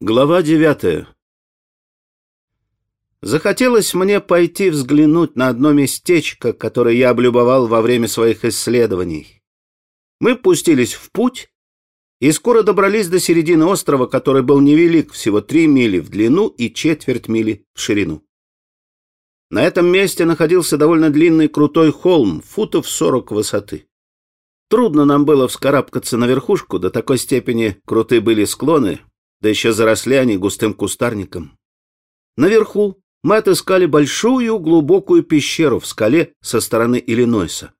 Глава девятая Захотелось мне пойти взглянуть на одно местечко, которое я облюбовал во время своих исследований. Мы пустились в путь и скоро добрались до середины острова, который был невелик, всего три мили в длину и четверть мили в ширину. На этом месте находился довольно длинный крутой холм, футов сорок высоты. Трудно нам было вскарабкаться на верхушку, до такой степени круты были склоны, да еще заросли они густым кустарником. Наверху мы отыскали большую глубокую пещеру в скале со стороны Иллинойса.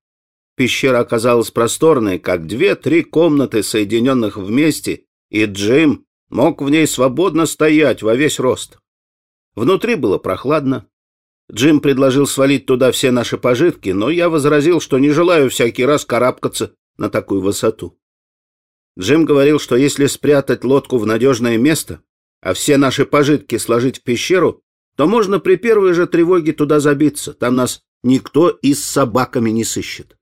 Пещера оказалась просторной, как две-три комнаты, соединенных вместе, и Джим мог в ней свободно стоять во весь рост. Внутри было прохладно. Джим предложил свалить туда все наши пожитки, но я возразил, что не желаю всякий раз карабкаться на такую высоту. Джим говорил, что если спрятать лодку в надежное место, а все наши пожитки сложить в пещеру, то можно при первой же тревоге туда забиться. Там нас никто и с собаками не сыщет.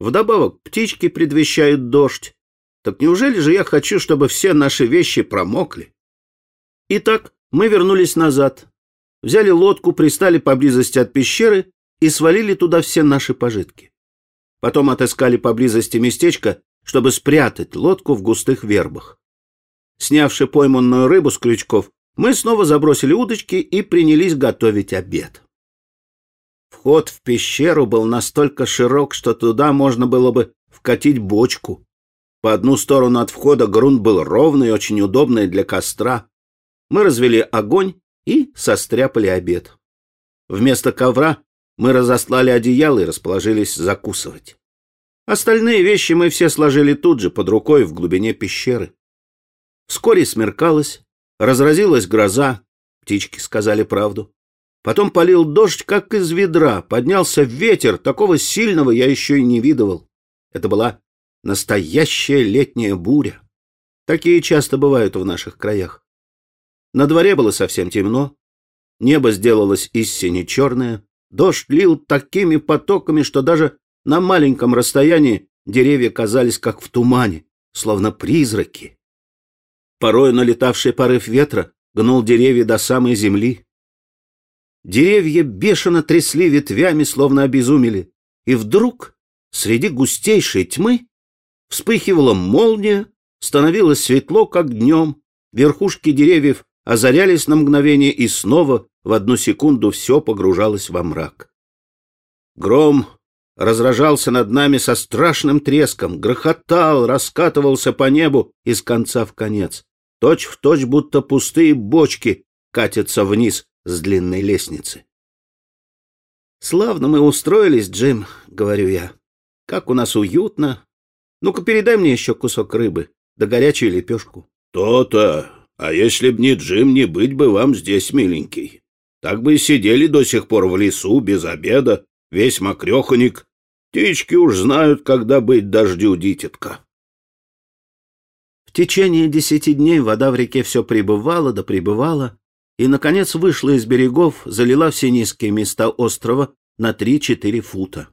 Вдобавок птички предвещают дождь. Так неужели же я хочу, чтобы все наши вещи промокли? Итак, мы вернулись назад, взяли лодку, пристали поблизости от пещеры и свалили туда все наши пожитки. Потом отыскали поблизости местечко, чтобы спрятать лодку в густых вербах. Снявши пойманную рыбу с крючков, мы снова забросили удочки и принялись готовить обед. Вход в пещеру был настолько широк, что туда можно было бы вкатить бочку. По одну сторону от входа грунт был ровный, очень удобный для костра. Мы развели огонь и состряпали обед. Вместо ковра мы разослали одеяло и расположились закусывать. Остальные вещи мы все сложили тут же, под рукой, в глубине пещеры. Вскоре смеркалось, разразилась гроза, птички сказали правду. Потом полил дождь, как из ведра, поднялся ветер, такого сильного я еще и не видывал. Это была настоящая летняя буря. Такие часто бывают в наших краях. На дворе было совсем темно, небо сделалось истине черное, дождь лил такими потоками, что даже на маленьком расстоянии деревья казались как в тумане, словно призраки. Порой налетавший порыв ветра гнул деревья до самой земли. Деревья бешено трясли ветвями, словно обезумели, и вдруг среди густейшей тьмы вспыхивала молния, становилось светло, как днем, верхушки деревьев озарялись на мгновение, и снова в одну секунду все погружалось во мрак. Гром разражался над нами со страшным треском, грохотал, раскатывался по небу из конца в конец. Точь в точь, будто пустые бочки катятся вниз с длинной лестницы. «Славно мы устроились, Джим», — говорю я. «Как у нас уютно. Ну-ка, передай мне еще кусок рыбы, да горячую лепешку». «То-то. А если б не Джим, не быть бы вам здесь, миленький. Так бы и сидели до сих пор в лесу без обеда, весь мокреханик. Птички уж знают, когда быть дождю, дитятка. В течение десяти дней вода в реке все прибывала да прибывала, и, наконец, вышла из берегов, залила все низкие места острова на три-четыре фута.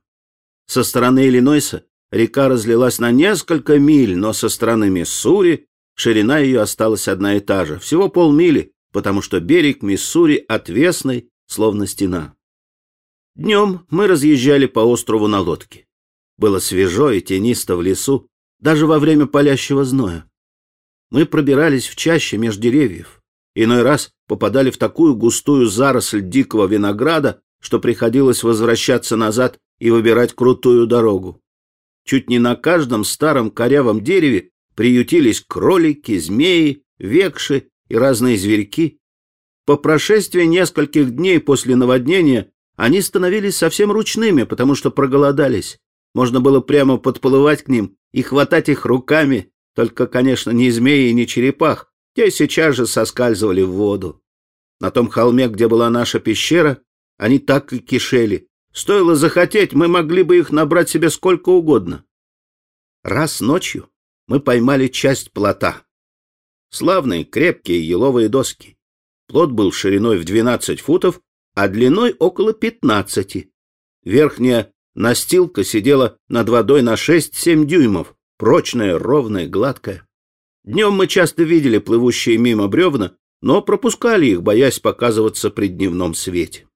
Со стороны Иллинойса река разлилась на несколько миль, но со стороны Миссури ширина ее осталась одна и та же, всего полмили, потому что берег Миссури отвесный, словно стена. Днем мы разъезжали по острову на лодке. Было свежо и тенисто в лесу, даже во время палящего зноя. Мы пробирались в чаще меж деревьев. Иной раз попадали в такую густую заросль дикого винограда, что приходилось возвращаться назад и выбирать крутую дорогу. Чуть не на каждом старом корявом дереве приютились кролики, змеи, векши и разные зверьки. По прошествии нескольких дней после наводнения они становились совсем ручными, потому что проголодались. Можно было прямо подплывать к ним и хватать их руками, только, конечно, не змеи и не черепах. Те сейчас же соскальзывали в воду. На том холме, где была наша пещера, они так и кишели. Стоило захотеть, мы могли бы их набрать себе сколько угодно. Раз ночью мы поймали часть плота. Славные, крепкие еловые доски. Плот был шириной в 12 футов а длиной около пятнадцати. Верхняя настилка сидела над водой на шесть-семь дюймов, прочная, ровная, гладкая. Днем мы часто видели плывущие мимо бревна, но пропускали их, боясь показываться при дневном свете.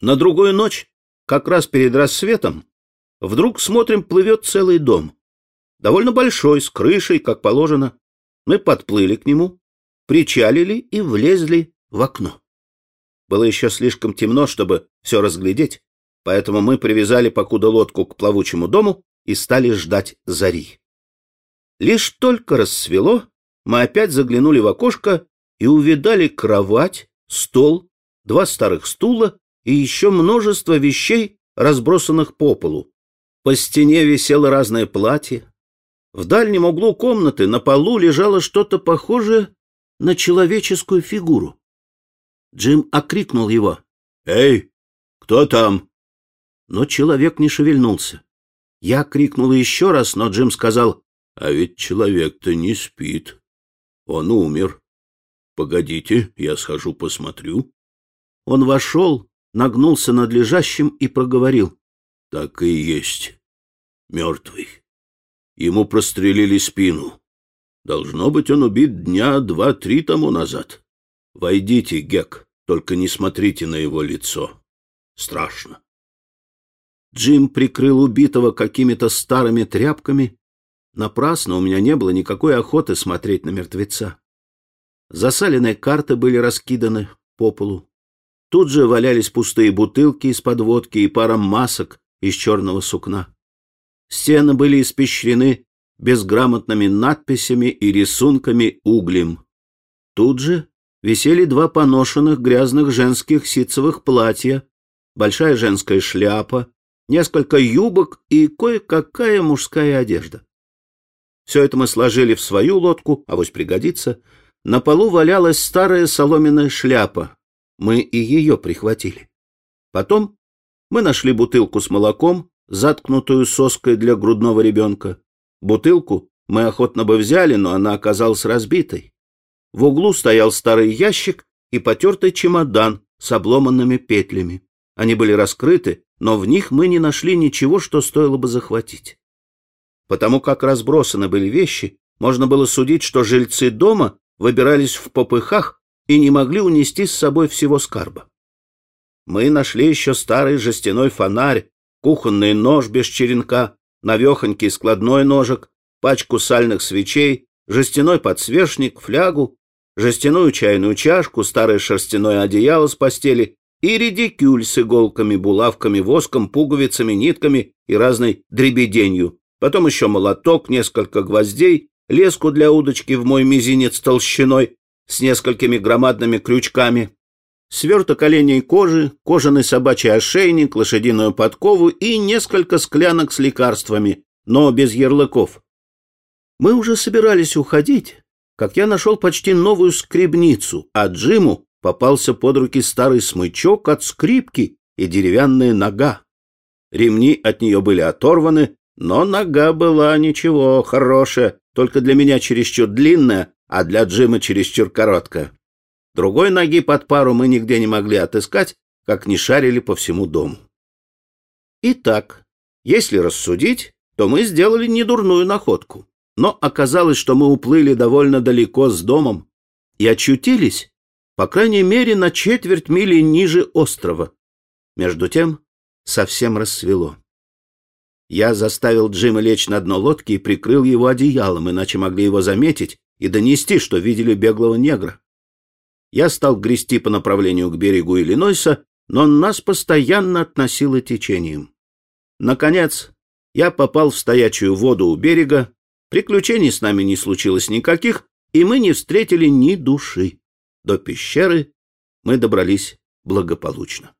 На другую ночь, как раз перед рассветом, вдруг смотрим, плывет целый дом. Довольно большой, с крышей, как положено. Мы подплыли к нему, причалили и влезли в окно. Было еще слишком темно, чтобы все разглядеть, поэтому мы привязали покуда лодку к плавучему дому и стали ждать зари. Лишь только рассвело, мы опять заглянули в окошко и увидали кровать, стол, два старых стула и еще множество вещей, разбросанных по полу. По стене висело разное платье. В дальнем углу комнаты на полу лежало что-то похожее на человеческую фигуру. Джим окрикнул его. «Эй, кто там?» Но человек не шевельнулся. Я крикнул еще раз, но Джим сказал, «А ведь человек-то не спит. Он умер. Погодите, я схожу посмотрю». Он вошел, нагнулся над лежащим и проговорил. «Так и есть. Мертвый. Ему прострелили спину. Должно быть, он убит дня два-три тому назад. Войдите, Гек, только не смотрите на его лицо. Страшно. Джим прикрыл убитого какими-то старыми тряпками. Напрасно у меня не было никакой охоты смотреть на мертвеца. Засаленные карты были раскиданы по полу. Тут же валялись пустые бутылки из-под водки и пара масок из черного сукна. Стены были испещрены безграмотными надписями и рисунками углем. Тут же висели два поношенных грязных женских ситцевых платья, большая женская шляпа, несколько юбок и кое-какая мужская одежда. Все это мы сложили в свою лодку, а вось пригодится. На полу валялась старая соломенная шляпа. Мы и ее прихватили. Потом мы нашли бутылку с молоком, заткнутую соской для грудного ребенка. Бутылку мы охотно бы взяли, но она оказалась разбитой. В углу стоял старый ящик и потертый чемодан с обломанными петлями. Они были раскрыты, но в них мы не нашли ничего, что стоило бы захватить. Потому как разбросаны были вещи, можно было судить, что жильцы дома выбирались в попыхах и не могли унести с собой всего скарба. Мы нашли еще старый жестяной фонарь, кухонный нож без черенка, навехонький складной ножик, пачку сальных свечей, жестяной подсвечник, флягу, жестяную чайную чашку, старое шерстяное одеяло с постели и редикюль с иголками, булавками, воском, пуговицами, нитками и разной дребеденью. Потом еще молоток, несколько гвоздей, леску для удочки в мой мизинец толщиной с несколькими громадными крючками, сверток оленей кожи, кожаный собачий ошейник, лошадиную подкову и несколько склянок с лекарствами, но без ярлыков. Мы уже собирались уходить, как я нашел почти новую скребницу, а Джиму попался под руки старый смычок от скрипки и деревянная нога. Ремни от нее были оторваны, но нога была ничего, хорошая, только для меня чересчур длинная, а для Джима чересчур короткая. Другой ноги под пару мы нигде не могли отыскать, как не шарили по всему дому. Итак, если рассудить, то мы сделали недурную находку. Но оказалось, что мы уплыли довольно далеко с домом и очутились, по крайней мере, на четверть мили ниже острова. Между тем совсем рассвело. Я заставил Джима лечь на дно лодки и прикрыл его одеялом, иначе могли его заметить и донести, что видели беглого негра. Я стал грести по направлению к берегу Иллинойса, но нас постоянно относило течением. Наконец, я попал в стоячую воду у берега, приключений с нами не случилось никаких, и мы не встретили ни души. До пещеры мы добрались благополучно.